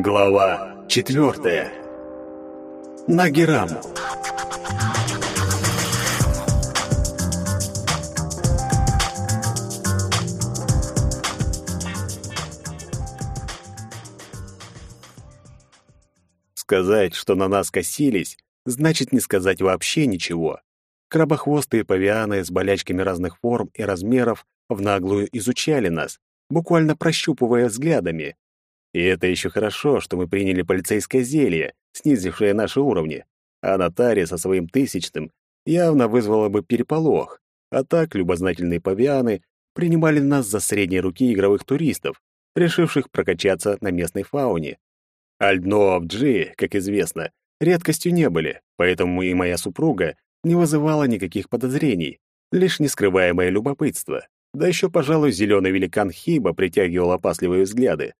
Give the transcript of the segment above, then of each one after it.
Глава четвертая. Нагераму. Сказать, что на нас косились, значит не сказать вообще ничего. Крабохвостые павианы с болячками разных форм и размеров в наглую изучали нас, буквально прощупывая взглядами. И это еще хорошо, что мы приняли полицейское зелье, снизившее наши уровни, а Натари со своим тысячным явно вызвала бы переполох, а так любознательные павианы принимали нас за средней руки игровых туристов, решивших прокачаться на местной фауне. Альдно Джи, как известно, редкостью не были, поэтому и моя супруга не вызывала никаких подозрений, лишь нескрываемое любопытство. Да еще, пожалуй, зеленый великан Хиба притягивал опасливые взгляды.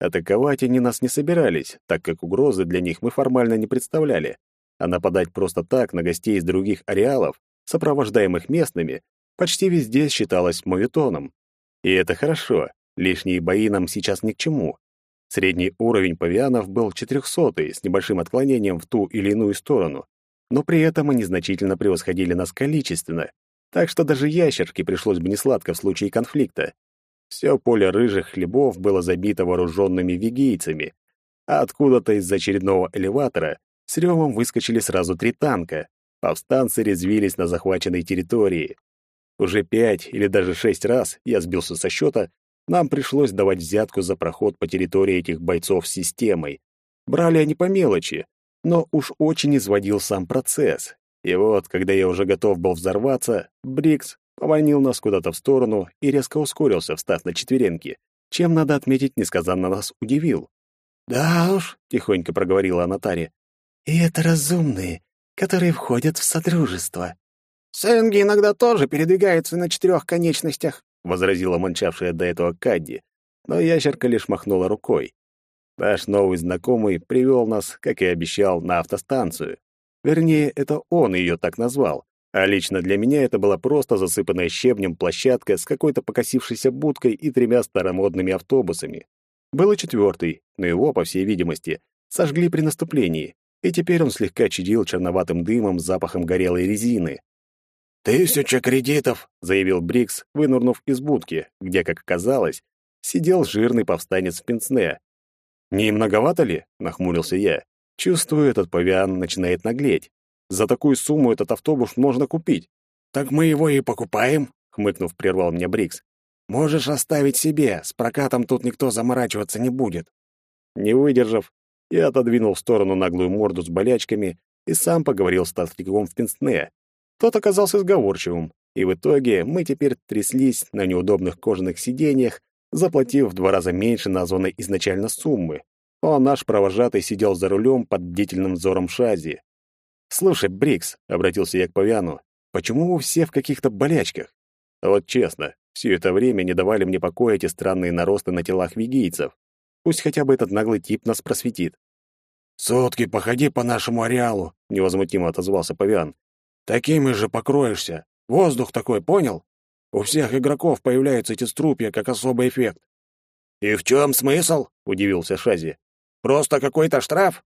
Атаковать они нас не собирались, так как угрозы для них мы формально не представляли, а нападать просто так на гостей из других ареалов, сопровождаемых местными, почти везде считалось моветоном. И это хорошо, лишние бои нам сейчас ни к чему. Средний уровень павианов был 400 с небольшим отклонением в ту или иную сторону, но при этом они значительно превосходили нас количественно, так что даже ящерке пришлось бы несладко в случае конфликта. Все поле рыжих хлебов было забито вооруженными вигийцами, а откуда-то из очередного элеватора с ревом выскочили сразу три танка. Повстанцы резвились на захваченной территории. Уже пять или даже шесть раз, я сбился со счета, нам пришлось давать взятку за проход по территории этих бойцов с системой. Брали они по мелочи, но уж очень изводил сам процесс. И вот, когда я уже готов был взорваться, Брикс поманил нас куда-то в сторону и резко ускорился, встав на четвереньки, чем, надо отметить, несказанно нас удивил. «Да уж», — тихонько проговорила Анатария, — «и это разумные, которые входят в содружество». «Сэнги иногда тоже передвигаются на четырех конечностях», — возразила молчавшая до этого Кадди, но ящерка лишь махнула рукой. Наш новый знакомый привел нас, как и обещал, на автостанцию. Вернее, это он ее так назвал, а лично для меня это была просто засыпанная щебнем площадка с какой-то покосившейся будкой и тремя старомодными автобусами. Был и четвертый, но его, по всей видимости, сожгли при наступлении, и теперь он слегка чадил черноватым дымом с запахом горелой резины. «Тысяча кредитов!» — заявил Брикс, вынурнув из будки, где, как оказалось, сидел жирный повстанец в пенсне. «Не многовато ли?» — нахмурился я. «Чувствую, этот павиан начинает наглеть. За такую сумму этот автобус можно купить. Так мы его и покупаем, хмыкнув, прервал меня Брикс. Можешь оставить себе, с прокатом тут никто заморачиваться не будет. Не выдержав, я отодвинул в сторону наглую морду с болячками и сам поговорил с толстяком в пенсне. Тот оказался сговорчивым, и в итоге мы теперь тряслись на неудобных кожаных сиденьях, заплатив в два раза меньше названной изначально суммы. А наш провожатый сидел за рулем под бдительным взором Шази. «Слушай, Брикс», — обратился я к Павиану, — «почему вы все в каких-то болячках? Вот честно, все это время не давали мне покоя эти странные наросты на телах вигийцев. Пусть хотя бы этот наглый тип нас просветит». «Сутки походи по нашему ареалу», — невозмутимо отозвался Павиан. «Такими же покроешься. Воздух такой, понял? У всех игроков появляются эти струпья как особый эффект». «И в чем смысл?» — удивился Шази. «Просто какой-то штраф?»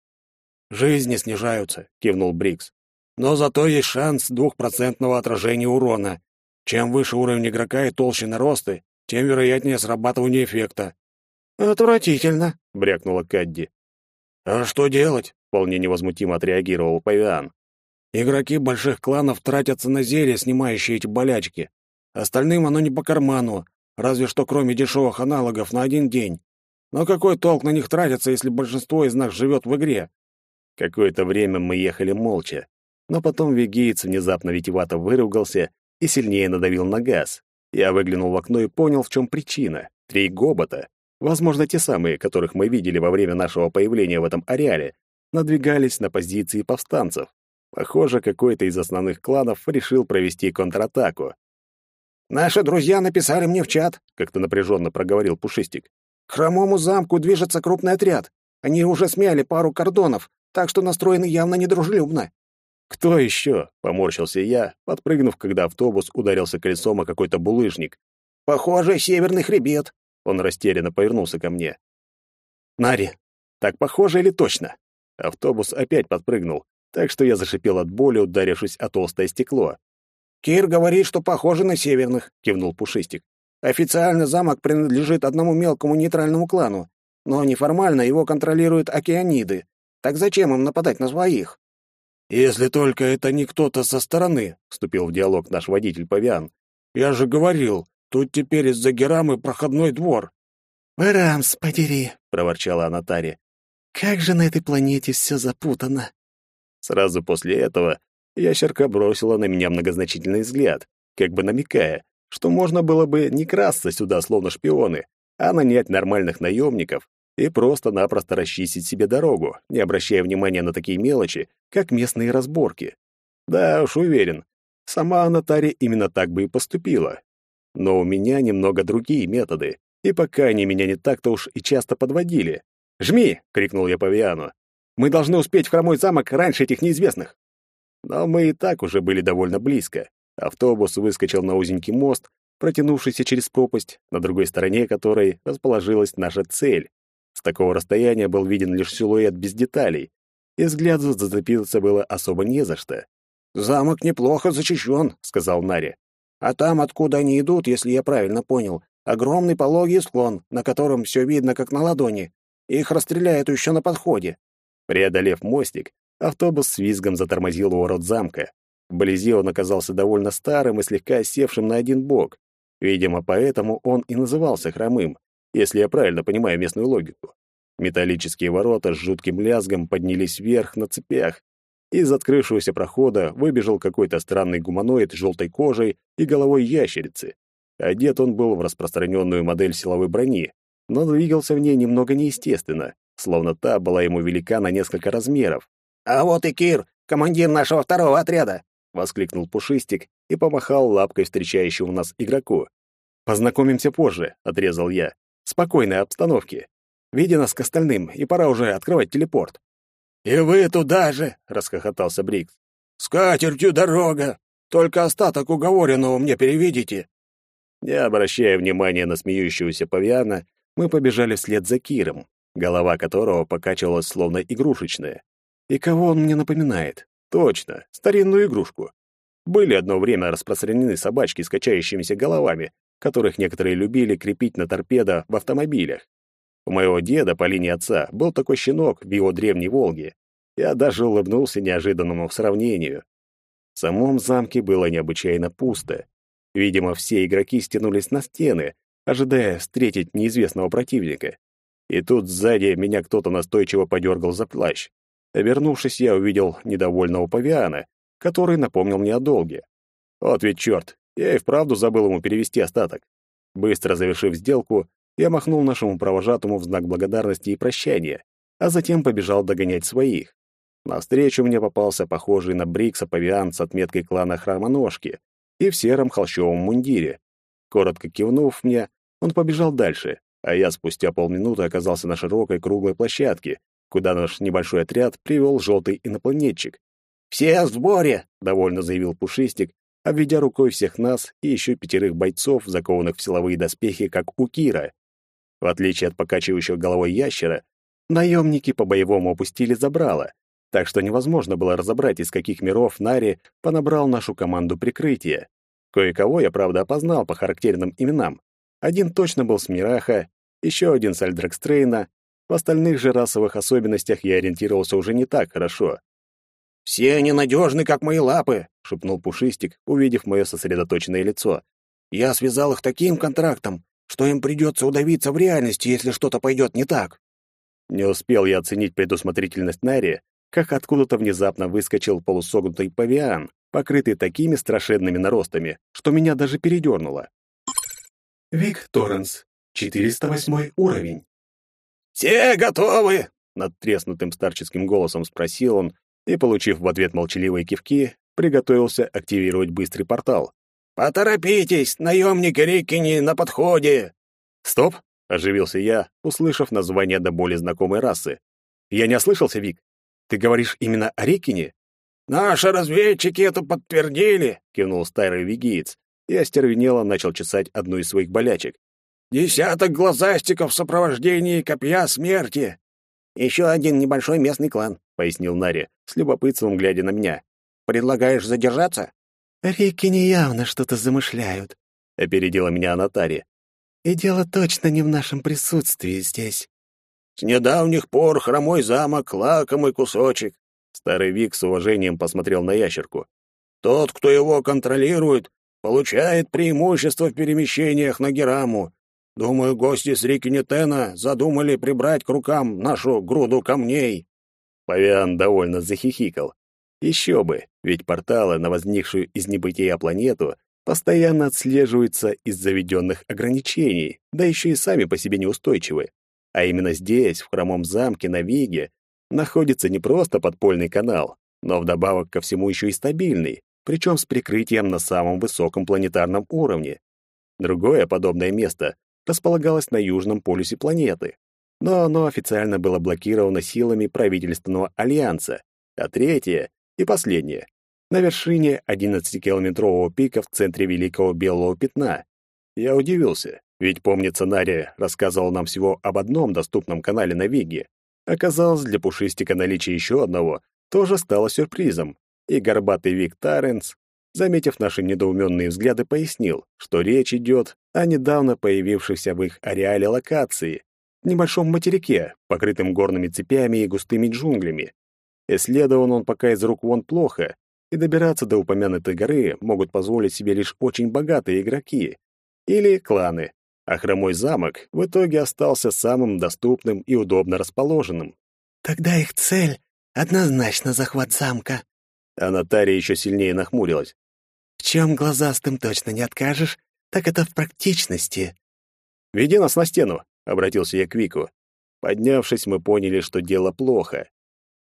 «Жизни снижаются», — кивнул Брикс. «Но зато есть шанс двухпроцентного отражения урона. Чем выше уровень игрока и толще наросты, тем вероятнее срабатывание эффекта». «Отвратительно», — брякнула Кадди. «А что делать?» — вполне невозмутимо отреагировал Павиан. «Игроки больших кланов тратятся на зелья, снимающие эти болячки. Остальным оно не по карману, разве что кроме дешевых аналогов на один день. Но какой толк на них тратиться, если большинство из нас живет в игре? Какое-то время мы ехали молча, но потом вегиец внезапно витивато выругался и сильнее надавил на газ. Я выглянул в окно и понял, в чем причина. Три гобота, возможно, те самые, которых мы видели во время нашего появления в этом ареале, надвигались на позиции повстанцев. Похоже, какой-то из основных кланов решил провести контратаку. «Наши друзья написали мне в чат», — как-то напряженно проговорил Пушистик. «К хромому замку движется крупный отряд. Они уже смяли пару кордонов, так что настроены явно недружелюбно. «Кто еще?» — поморщился я, подпрыгнув, когда автобус ударился колесом о какой-то булыжник. «Похоже, северный хребет». Он растерянно повернулся ко мне. «Нари, Так похоже или точно? Автобус опять подпрыгнул, так что я зашипел от боли, ударившись о толстое стекло. «Кир говорит, что похоже на северных», — кивнул Пушистик. «Официально замок принадлежит одному мелкому нейтральному клану, но неформально его контролируют океаниды. Так зачем им нападать на своих?» «Если только это не кто-то со стороны», — вступил в диалог наш водитель Павиан. «Я же говорил, тут теперь из-за Герамы проходной двор». «Барамс, подери», — проворчала Анатария. «Как же на этой планете все запутано». Сразу после этого ящерка бросила на меня многозначительный взгляд, как бы намекая, что можно было бы не красться сюда, словно шпионы, а нанять нормальных наемников и просто-напросто расчистить себе дорогу, не обращая внимания на такие мелочи, как местные разборки. Да уж, уверен, сама Анатария именно так бы и поступила. Но у меня немного другие методы, и пока они меня не так-то уж и часто подводили. «Жми!» — крикнул я Павиану. «Мы должны успеть в хромой замок раньше этих неизвестных!» Но мы и так уже были довольно близко. Автобус выскочил на узенький мост, протянувшийся через пропасть, на другой стороне которой расположилась наша цель. С такого расстояния был виден лишь силуэт без деталей, и взгляду зацепиться было особо не за что. «Замок неплохо защищен», — сказал Нари. «А там, откуда они идут, если я правильно понял, огромный пологий склон, на котором все видно как на ладони. Их расстреляют еще на подходе». Преодолев мостик, автобус с визгом затормозил у ворот замка. Вблизи он оказался довольно старым и слегка севшим на один бок. Видимо, поэтому он и назывался хромым, если я правильно понимаю местную логику. Металлические ворота с жутким лязгом поднялись вверх на цепях. Из открывшегося прохода выбежал какой-то странный гуманоид с желтой кожей и головой ящерицы. Одет он был в распространенную модель силовой брони, но двигался в ней немного неестественно, словно та была ему велика на несколько размеров. «А вот и Кир, командир нашего второго отряда!» — воскликнул Пушистик и помахал лапкой встречающему нас игроку. «Познакомимся позже», — отрезал я. «Спокойной обстановке. Веди нас к остальным, и пора уже открывать телепорт». «И вы туда же!» — расхохотался Брикс. «С катертью дорога! Только остаток уговоренного мне переведите!» Не обращая внимания на смеющегося павиана, мы побежали вслед за Киром, голова которого покачивалась словно игрушечная. И кого он мне напоминает? Точно, старинную игрушку. Были одно время распространены собачки с качающимися головами, которых некоторые любили крепить на торпедо в автомобилях. У моего деда по линии отца был такой щенок в его древней «Волге». Я даже улыбнулся неожиданному сравнению. В самом замке было необычайно пусто. Видимо, все игроки стянулись на стены, ожидая встретить неизвестного противника. И тут сзади меня кто-то настойчиво подергал за плащ. Обернувшись, я увидел недовольного павиана, который напомнил мне о долге. Вот ведь черт, я и вправду забыл ему перевести остаток. Быстро завершив сделку, я махнул нашему провожатому в знак благодарности и прощания, а затем побежал догонять своих. Навстречу мне попался похожий на Брикса павиан с отметкой клана Хромоножки и в сером холщовом мундире. Коротко кивнув мне, он побежал дальше, а я спустя полминуты оказался на широкой круглой площадке, куда наш небольшой отряд привел желтый инопланетчик. «Все в сборе!» — довольно заявил Пушистик, обведя рукой всех нас и еще пятерых бойцов, закованных в силовые доспехи, как у Кира. В отличие от покачивающего головой ящера, наемники по-боевому опустили забрало, так что невозможно было разобрать, из каких миров Нари понабрал нашу команду прикрытия. Кое-кого я, правда, опознал по характерным именам. Один точно был с Мираха, еще один с Альдрекстрейна, в остальных же расовых особенностях я ориентировался уже не так хорошо. «Все они надежны, как мои лапы», — шепнул Пушистик, увидев мое сосредоточенное лицо. «Я связал их таким контрактом, что им придется удавиться в реальности, если что-то пойдет не так». Не успел я оценить предусмотрительность Нари, как откуда-то внезапно выскочил полусогнутый павиан, покрытый такими страшенными наростами, что меня даже передернуло. Вик Торренс, 408 уровень. «Все готовы?» — над треснутым старческим голосом спросил он, и, получив в ответ молчаливые кивки, приготовился активировать быстрый портал. «Поторопитесь, наемник Рикини на подходе!» «Стоп!» — оживился я, услышав название до боли знакомой расы. «Я не ослышался, Вик? Ты говоришь именно о Рикине?» «Наши разведчики это подтвердили!» — кивнул старый вигиец и остервенело начал чесать одну из своих болячек. «Десяток глазастиков в сопровождении копья смерти!» Еще один небольшой местный клан», — пояснил Нари, с любопытством глядя на меня. «Предлагаешь задержаться?» «Реки неявно что-то замышляют», — опередила меня Анатария. «И дело точно не в нашем присутствии здесь». «С недавних пор хромой замок — лакомый кусочек», — старый Вик с уважением посмотрел на ящерку. «Тот, кто его контролирует, получает преимущество в перемещениях на Гераму. Думаю, гости с реки Нетена задумали прибрать к рукам нашу груду камней». Павиан довольно захихикал. Еще бы, ведь порталы на возникшую из небытия планету постоянно отслеживаются из заведенных ограничений, да еще и сами по себе неустойчивы. А именно здесь, в хромом замке на Виге, находится не просто подпольный канал, но вдобавок ко всему еще и стабильный, причем с прикрытием на самом высоком планетарном уровне. Другое подобное место располагалось на южном полюсе планеты, но оно официально было блокировано силами правительственного альянса, а третье и последнее на вершине 11-километрового пика в центре Великого Белого Пятна. Я удивился, ведь, помнится, Нария рассказывал нам всего об одном доступном канале на Виге. Оказалось, для Пушистика наличие еще одного тоже стало сюрпризом, и горбатый Вик Таренс, заметив наши недоуменные взгляды, пояснил, что речь идет о недавно появившейся в их ареале локации, небольшом материке, покрытым горными цепями и густыми джунглями. Исследован он пока из рук вон плохо, и добираться до упомянутой горы могут позволить себе лишь очень богатые игроки или кланы, а хромой замок в итоге остался самым доступным и удобно расположенным. «Тогда их цель — однозначно захват замка». А Наталья еще сильнее нахмурилась. «В чем глазастым точно не откажешь, так это в практичности». «Веди нас на стену», — обратился я к Вику. Поднявшись, мы поняли, что дело плохо.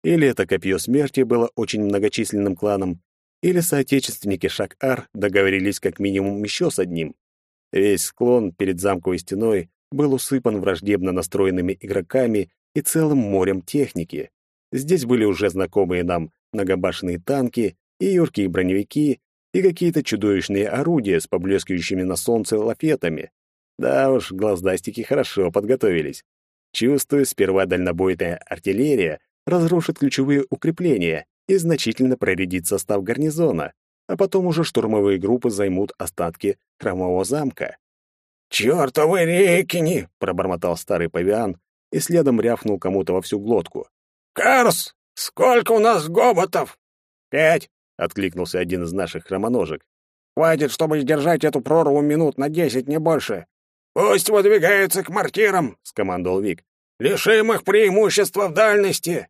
Или это копье смерти было очень многочисленным кланом, или соотечественники Шак-Ар договорились как минимум еще с одним. Весь склон перед замковой стеной был усыпан враждебно настроенными игроками и целым морем техники. Здесь были уже знакомые нам многобашенные танки и юркие броневики, и какие-то чудовищные орудия с поблескивающими на солнце лафетами. Да уж, глаздастики хорошо подготовились. Чувствую, сперва дальнобойная артиллерия разрушит ключевые укрепления и значительно проредит состав гарнизона, а потом уже штурмовые группы займут остатки хромового замка. «Чёртовы рекини!» — пробормотал старый павиан и следом рявкнул кому-то во всю глотку. «Карс, сколько у нас гоботов?» «Пять!» — откликнулся один из наших хромоножек. «Хватит, чтобы сдержать эту прорву минут на десять, не больше. Пусть выдвигаются к мортирам!» — скомандовал Вик. «Лишим их преимущества в дальности!»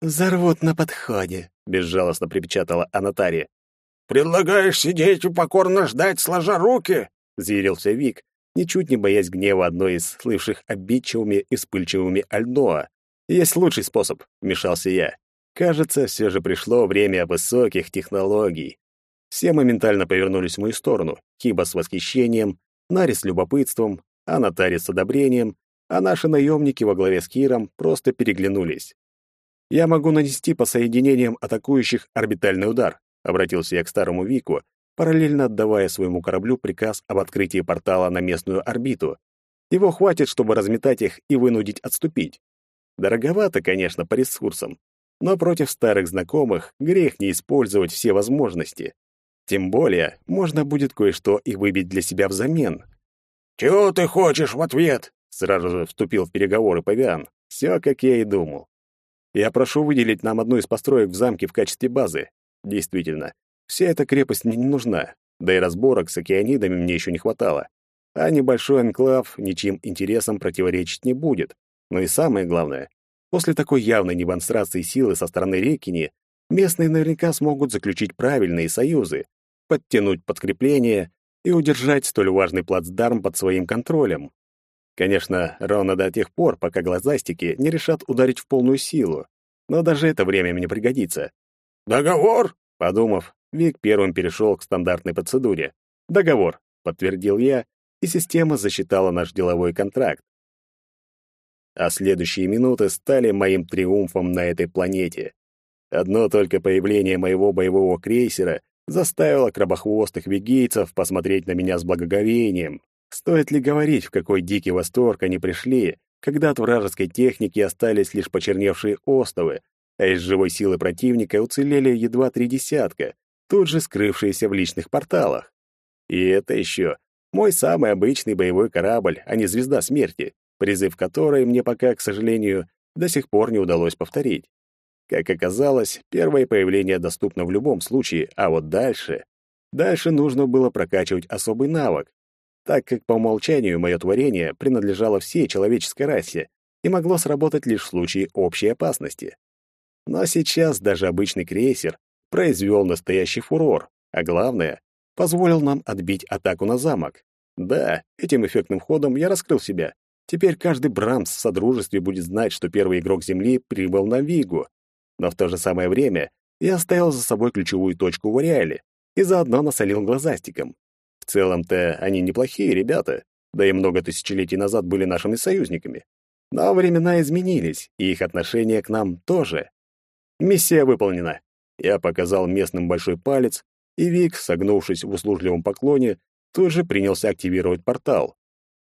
«Взорвут на подходе», — безжалостно припечатала Анатария. «Предлагаешь сидеть и покорно ждать, сложа руки?» — заявился Вик, ничуть не боясь гнева одной из слывших обидчивыми и вспыльчивыми Альдоа. «Есть лучший способ», — вмешался я. «Кажется, все же пришло время высоких технологий». Все моментально повернулись в мою сторону. Хиба с восхищением, Нари с любопытством, а Натари с одобрением, а наши наемники во главе с Киром просто переглянулись. Я могу нанести по соединениям атакующих орбитальный удар, обратился я к старому Вику, параллельно отдавая своему кораблю приказ об открытии портала на местную орбиту. Его хватит, чтобы разметать их и вынудить отступить. Дороговато, конечно, по ресурсам, но против старых знакомых грех не использовать все возможности. Тем более, можно будет кое-что и выбить для себя взамен. «Чего ты хочешь в ответ?» Сразу же вступил в переговоры Павиан. Все, как я и думал. Я прошу выделить нам одну из построек в замке в качестве базы. Действительно, вся эта крепость мне не нужна, да и разборок с океанидами мне еще не хватало. А небольшой анклав ничьим интересам противоречить не будет. Но и самое главное, после такой явной демонстрации силы со стороны Рекини, местные наверняка смогут заключить правильные союзы, подтянуть подкрепление и удержать столь важный плацдарм под своим контролем. Конечно, ровно до тех пор, пока глазастики не решат ударить в полную силу. Но даже это время мне пригодится. «Договор?» Подумав, Вик первым перешел к стандартной процедуре. «Договор», — подтвердил я, и система засчитала наш деловой контракт. А следующие минуты стали моим триумфом на этой планете. Одно только появление моего боевого крейсера заставило крабохвостых вегийцев посмотреть на меня с благоговением. Стоит ли говорить, в какой дикий восторг они пришли, когда от вражеской техники остались лишь почерневшие остовы, а из живой силы противника уцелели едва три десятка, тут же скрывшиеся в личных порталах. И это еще мой самый обычный боевой корабль, а не звезда смерти, призыв которой мне пока, к сожалению, до сих пор не удалось повторить. Как оказалось, первое появление доступно в любом случае, а вот дальше... Дальше нужно было прокачивать особый навык, так как по умолчанию мое творение принадлежало всей человеческой расе и могло сработать лишь в случае общей опасности. Но сейчас даже обычный крейсер произвел настоящий фурор, а главное, позволил нам отбить атаку на замок. Да, этим эффектным ходом я раскрыл себя. Теперь каждый Брамс в Содружестве будет знать, что первый игрок Земли прибыл на Вигу. Но в то же самое время я оставил за собой ключевую точку в Ариале и заодно насолил глазастиком. В целом-то они неплохие ребята, да и много тысячелетий назад были нашими союзниками. Но времена изменились, и их отношение к нам тоже. Миссия выполнена. Я показал местным большой палец, и Вик, согнувшись в услужливом поклоне, тут же принялся активировать портал.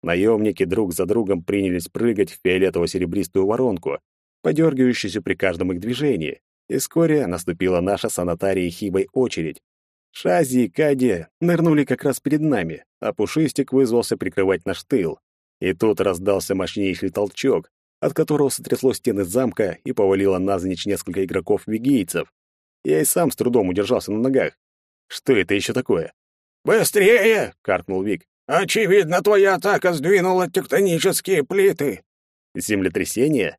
Наемники друг за другом принялись прыгать в фиолетово-серебристую воронку, подергивающуюся при каждом их движении, и вскоре наступила наша санатария Хибой очередь. Шази и Кади нырнули как раз перед нами, а Пушистик вызвался прикрывать наш тыл. И тут раздался мощнейший толчок, от которого сотрясло стены замка и повалило навзничь несколько игроков-вигийцев. Я и сам с трудом удержался на ногах. Что это еще такое? «Быстрее!» — каркнул Вик. «Очевидно, твоя атака сдвинула тектонические плиты». «Землетрясение?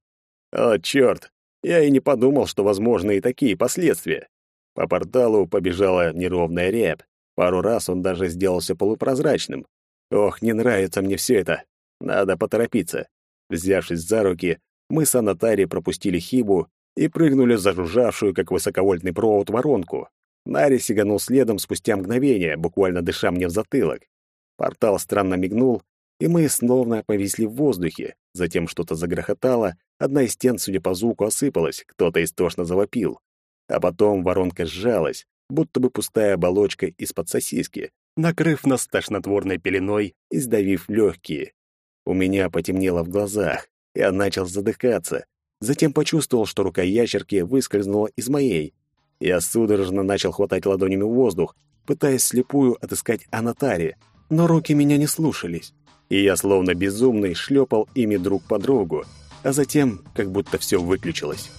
О, черт! Я и не подумал, что возможны и такие последствия. По порталу побежала неровная рябь. Пару раз он даже сделался полупрозрачным. Ох, не нравится мне все это. Надо поторопиться. Взявшись за руки, мы с Анатари пропустили Хибу и прыгнули в зажужжавшую, как высоковольтный провод, воронку. Нари сиганул следом спустя мгновение, буквально дыша мне в затылок. Портал странно мигнул, и мы снова повисли в воздухе. Затем что-то загрохотало, одна из стен, судя по звуку, осыпалась, кто-то истошно завопил. А потом воронка сжалась, будто бы пустая оболочка из-под сосиски, накрыв нас тошнотворной пеленой и сдавив легкие. У меня потемнело в глазах, я начал задыхаться. Затем почувствовал, что рука ящерки выскользнула из моей. Я судорожно начал хватать ладонями воздух, пытаясь слепую отыскать Анатари, но руки меня не слушались. И я словно безумный шлепал ими друг по другу, а затем как будто все выключилось.